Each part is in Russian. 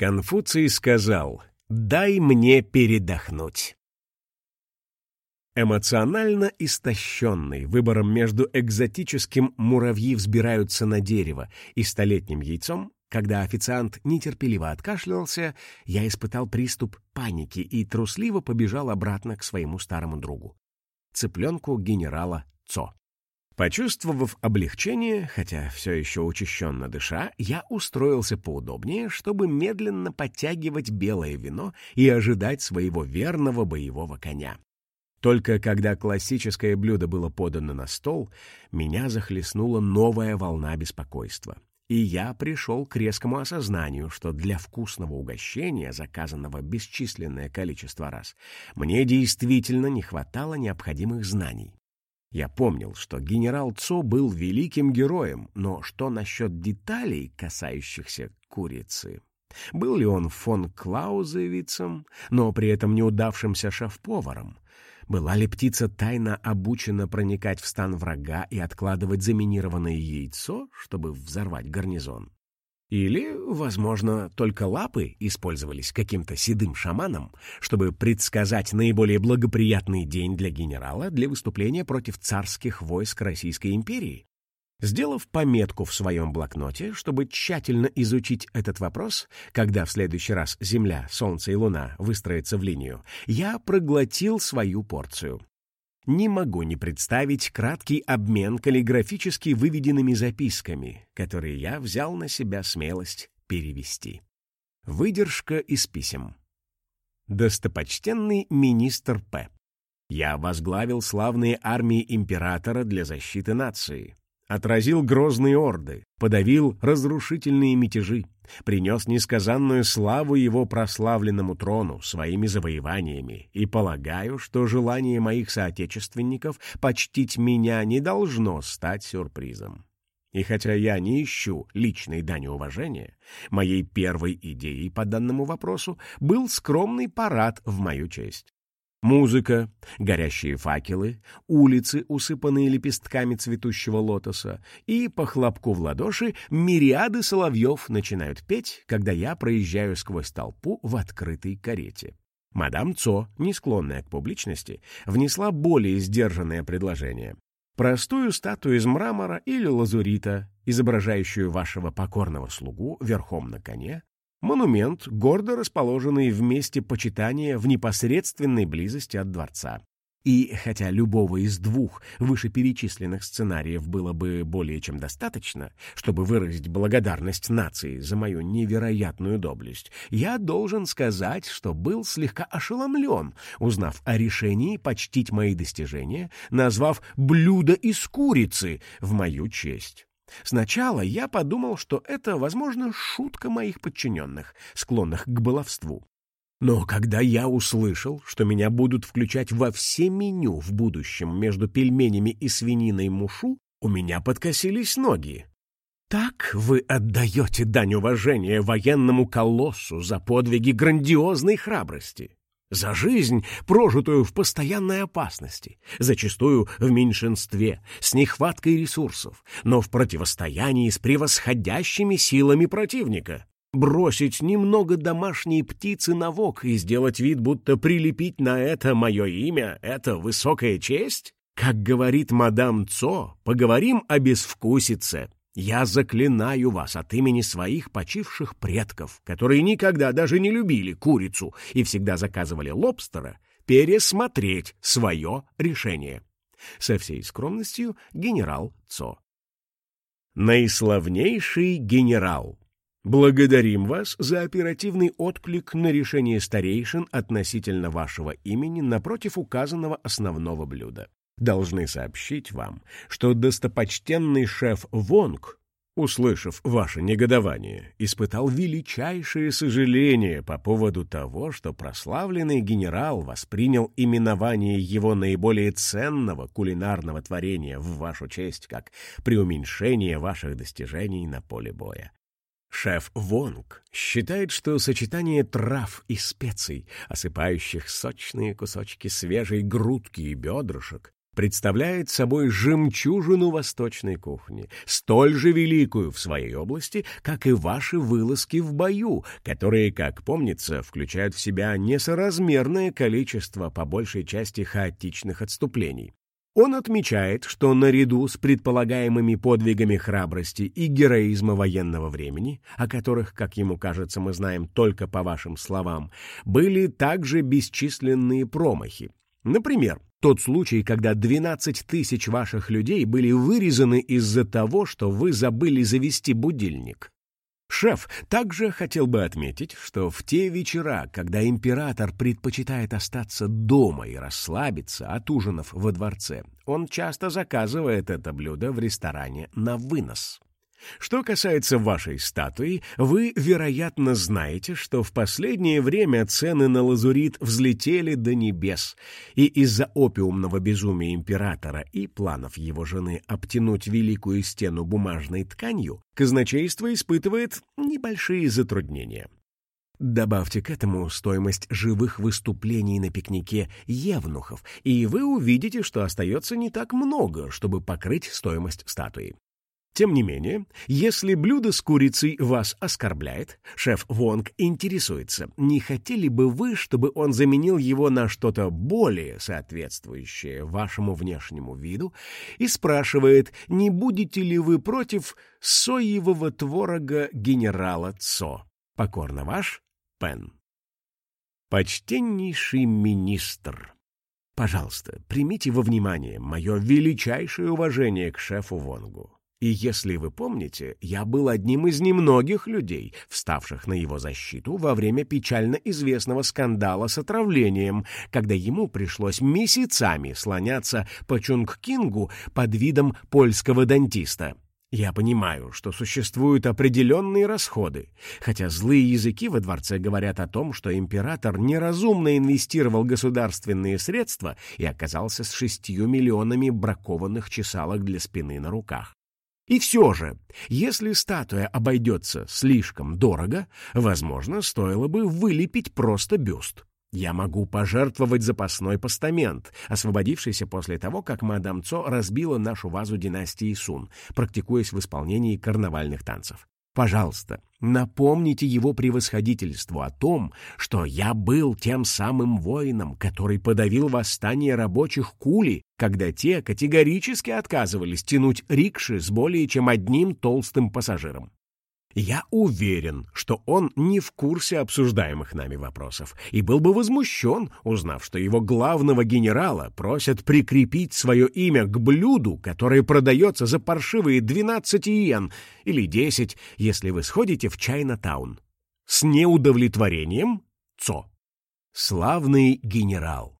Конфуций сказал «Дай мне передохнуть». Эмоционально истощенный выбором между экзотическим «муравьи взбираются на дерево» и столетним яйцом, когда официант нетерпеливо откашлялся, я испытал приступ паники и трусливо побежал обратно к своему старому другу, цыпленку генерала Цо. Почувствовав облегчение, хотя все еще учащенно дыша, я устроился поудобнее, чтобы медленно подтягивать белое вино и ожидать своего верного боевого коня. Только когда классическое блюдо было подано на стол, меня захлестнула новая волна беспокойства. И я пришел к резкому осознанию, что для вкусного угощения, заказанного бесчисленное количество раз, мне действительно не хватало необходимых знаний. Я помнил, что генерал Цо был великим героем, но что насчет деталей, касающихся курицы? Был ли он фон Клаузевицем, но при этом неудавшимся шеф-поваром? Была ли птица тайно обучена проникать в стан врага и откладывать заминированное яйцо, чтобы взорвать гарнизон? Или, возможно, только лапы использовались каким-то седым шаманом, чтобы предсказать наиболее благоприятный день для генерала для выступления против царских войск Российской империи? Сделав пометку в своем блокноте, чтобы тщательно изучить этот вопрос, когда в следующий раз Земля, Солнце и Луна выстроятся в линию, я проглотил свою порцию не могу не представить краткий обмен каллиграфически выведенными записками, которые я взял на себя смелость перевести. Выдержка из писем. Достопочтенный министр П. Я возглавил славные армии императора для защиты нации отразил грозные орды, подавил разрушительные мятежи, принес несказанную славу его прославленному трону своими завоеваниями, и полагаю, что желание моих соотечественников почтить меня не должно стать сюрпризом. И хотя я не ищу личной дани уважения, моей первой идеей по данному вопросу был скромный парад в мою честь. Музыка, горящие факелы, улицы, усыпанные лепестками цветущего лотоса, и по хлопку в ладоши мириады соловьев начинают петь, когда я проезжаю сквозь толпу в открытой карете. Мадам Цо, не склонная к публичности, внесла более сдержанное предложение. Простую статую из мрамора или лазурита, изображающую вашего покорного слугу верхом на коне, Монумент, гордо расположенный в месте почитания в непосредственной близости от дворца. И хотя любого из двух вышеперечисленных сценариев было бы более чем достаточно, чтобы выразить благодарность нации за мою невероятную доблесть, я должен сказать, что был слегка ошеломлен, узнав о решении почтить мои достижения, назвав «блюдо из курицы» в мою честь. Сначала я подумал, что это, возможно, шутка моих подчиненных, склонных к баловству. Но когда я услышал, что меня будут включать во все меню в будущем между пельменями и свининой мушу, у меня подкосились ноги. Так вы отдаете дань уважения военному колоссу за подвиги грандиозной храбрости за жизнь, прожитую в постоянной опасности, зачастую в меньшинстве, с нехваткой ресурсов, но в противостоянии с превосходящими силами противника. Бросить немного домашней птицы на вок и сделать вид, будто прилепить на это мое имя — это высокая честь? Как говорит мадам Цо, поговорим о безвкусице. Я заклинаю вас от имени своих почивших предков, которые никогда даже не любили курицу и всегда заказывали лобстера, пересмотреть свое решение. Со всей скромностью генерал Цо. Наиславнейший генерал, благодарим вас за оперативный отклик на решение старейшин относительно вашего имени напротив указанного основного блюда должны сообщить вам, что достопочтенный шеф Вонг, услышав ваше негодование, испытал величайшее сожаление по поводу того, что прославленный генерал воспринял именование его наиболее ценного кулинарного творения в вашу честь как преуменьшение ваших достижений на поле боя. Шеф Вонг считает, что сочетание трав и специй, осыпающих сочные кусочки свежей грудки и бедрышек, представляет собой жемчужину восточной кухни, столь же великую в своей области, как и ваши вылазки в бою, которые, как помнится, включают в себя несоразмерное количество по большей части хаотичных отступлений. Он отмечает, что наряду с предполагаемыми подвигами храбрости и героизма военного времени, о которых, как ему кажется, мы знаем только по вашим словам, были также бесчисленные промахи. Например, тот случай, когда 12 тысяч ваших людей были вырезаны из-за того, что вы забыли завести будильник. Шеф также хотел бы отметить, что в те вечера, когда император предпочитает остаться дома и расслабиться от ужинов во дворце, он часто заказывает это блюдо в ресторане на вынос. Что касается вашей статуи, вы, вероятно, знаете, что в последнее время цены на лазурит взлетели до небес, и из-за опиумного безумия императора и планов его жены обтянуть великую стену бумажной тканью, казначейство испытывает небольшие затруднения. Добавьте к этому стоимость живых выступлений на пикнике евнухов, и вы увидите, что остается не так много, чтобы покрыть стоимость статуи. Тем не менее, если блюдо с курицей вас оскорбляет, шеф Вонг интересуется, не хотели бы вы, чтобы он заменил его на что-то более соответствующее вашему внешнему виду, и спрашивает, не будете ли вы против соевого творога генерала Цо. Покорно ваш, Пен. Почтеннейший министр, пожалуйста, примите во внимание мое величайшее уважение к шефу Вонгу. И если вы помните, я был одним из немногих людей, вставших на его защиту во время печально известного скандала с отравлением, когда ему пришлось месяцами слоняться по Чунгкингу под видом польского дантиста. Я понимаю, что существуют определенные расходы, хотя злые языки во дворце говорят о том, что император неразумно инвестировал государственные средства и оказался с шестью миллионами бракованных чесалок для спины на руках. И все же, если статуя обойдется слишком дорого, возможно, стоило бы вылепить просто бюст. Я могу пожертвовать запасной постамент, освободившийся после того, как мадам Цо разбила нашу вазу династии Сун, практикуясь в исполнении карнавальных танцев. Пожалуйста, напомните его превосходительству о том, что я был тем самым воином, который подавил восстание рабочих кули, когда те категорически отказывались тянуть рикши с более чем одним толстым пассажиром. Я уверен, что он не в курсе обсуждаемых нами вопросов и был бы возмущен, узнав, что его главного генерала просят прикрепить свое имя к блюду, которое продается за паршивые 12 иен или 10, если вы сходите в Чайна-таун. С неудовлетворением Цо. Славный генерал.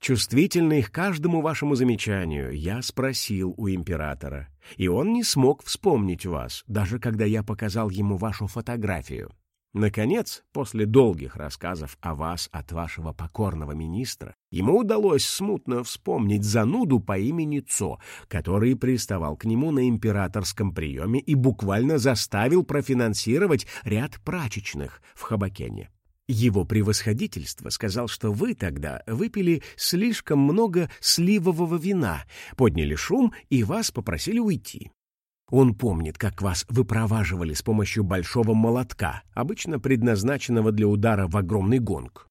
Чувствительный к каждому вашему замечанию, я спросил у императора, и он не смог вспомнить вас, даже когда я показал ему вашу фотографию. Наконец, после долгих рассказов о вас от вашего покорного министра, ему удалось смутно вспомнить зануду по имени Цо, который приставал к нему на императорском приеме и буквально заставил профинансировать ряд прачечных в Хабакене. Его превосходительство сказал, что вы тогда выпили слишком много сливового вина, подняли шум и вас попросили уйти. Он помнит, как вас выпроваживали с помощью большого молотка, обычно предназначенного для удара в огромный гонг.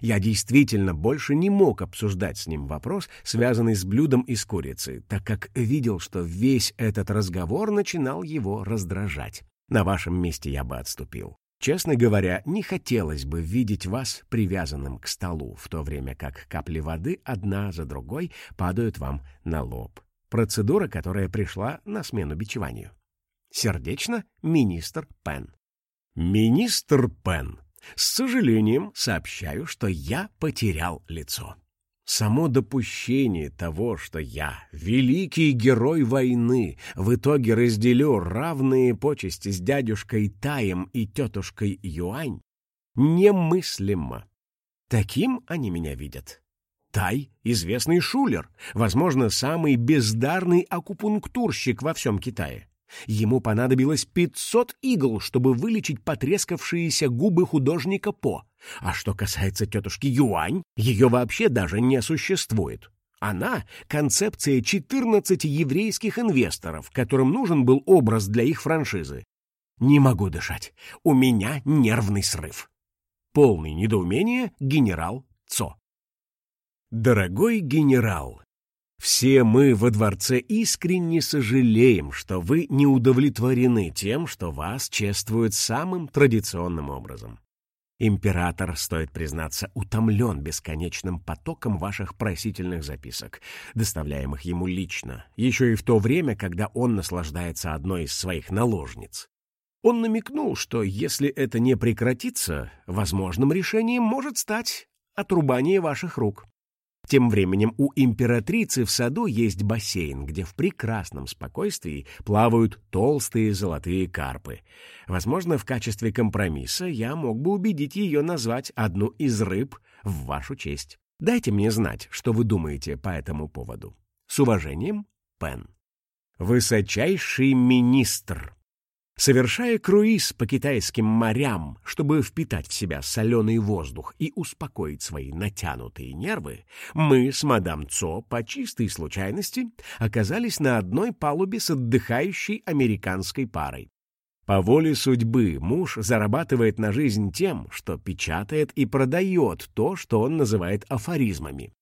Я действительно больше не мог обсуждать с ним вопрос, связанный с блюдом из курицы, так как видел, что весь этот разговор начинал его раздражать. На вашем месте я бы отступил. Честно говоря, не хотелось бы видеть вас привязанным к столу, в то время как капли воды одна за другой падают вам на лоб. Процедура, которая пришла на смену бичеванию. Сердечно, министр Пен. Министр Пен, с сожалением сообщаю, что я потерял лицо. Само допущение того, что я, великий герой войны, в итоге разделю равные почести с дядюшкой Таем и тетушкой Юань, немыслимо. Таким они меня видят. Тай — известный шулер, возможно, самый бездарный акупунктурщик во всем Китае. Ему понадобилось 500 игл, чтобы вылечить потрескавшиеся губы художника По. А что касается тетушки Юань, ее вообще даже не существует. Она — концепция 14 еврейских инвесторов, которым нужен был образ для их франшизы. Не могу дышать. У меня нервный срыв. Полный недоумение генерал Цо. Дорогой генерал, все мы во дворце искренне сожалеем, что вы не удовлетворены тем, что вас чествуют самым традиционным образом. Император, стоит признаться, утомлен бесконечным потоком ваших просительных записок, доставляемых ему лично, еще и в то время, когда он наслаждается одной из своих наложниц. Он намекнул, что если это не прекратится, возможным решением может стать отрубание ваших рук. Тем временем у императрицы в саду есть бассейн, где в прекрасном спокойствии плавают толстые золотые карпы. Возможно, в качестве компромисса я мог бы убедить ее назвать одну из рыб в вашу честь. Дайте мне знать, что вы думаете по этому поводу. С уважением, Пен. Высочайший министр. Совершая круиз по китайским морям, чтобы впитать в себя соленый воздух и успокоить свои натянутые нервы, мы с мадам Цо по чистой случайности оказались на одной палубе с отдыхающей американской парой. По воле судьбы муж зарабатывает на жизнь тем, что печатает и продает то, что он называет афоризмами.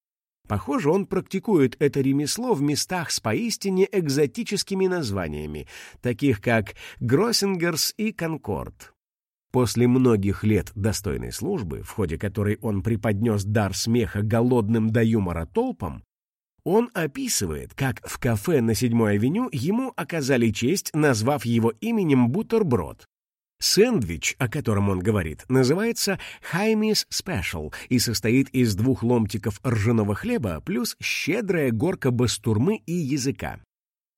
Похоже, он практикует это ремесло в местах с поистине экзотическими названиями, таких как Гроссингерс и Конкорд. После многих лет достойной службы, в ходе которой он преподнес дар смеха голодным до юмора толпам, он описывает, как в кафе на Седьмой авеню ему оказали честь, назвав его именем бутерброд. Сэндвич, о котором он говорит, называется «Хаймис Special и состоит из двух ломтиков ржаного хлеба плюс щедрая горка бастурмы и языка.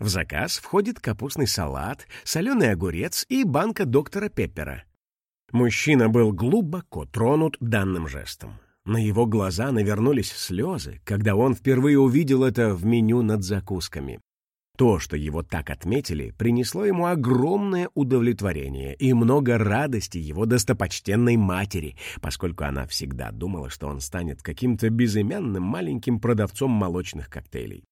В заказ входит капустный салат, соленый огурец и банка доктора Пеппера. Мужчина был глубоко тронут данным жестом. На его глаза навернулись слезы, когда он впервые увидел это в меню над закусками. То, что его так отметили, принесло ему огромное удовлетворение и много радости его достопочтенной матери, поскольку она всегда думала, что он станет каким-то безымянным маленьким продавцом молочных коктейлей.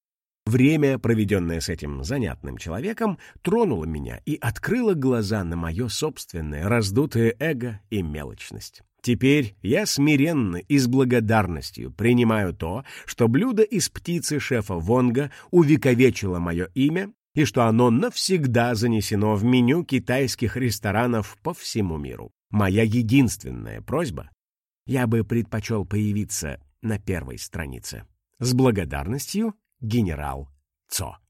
Время, проведенное с этим занятным человеком, тронуло меня и открыло глаза на мое собственное раздутое эго и мелочность. Теперь я смиренно и с благодарностью принимаю то, что блюдо из птицы шефа Вонга увековечило мое имя и что оно навсегда занесено в меню китайских ресторанов по всему миру. Моя единственная просьба — я бы предпочел появиться на первой странице. С благодарностью, генерал Цо.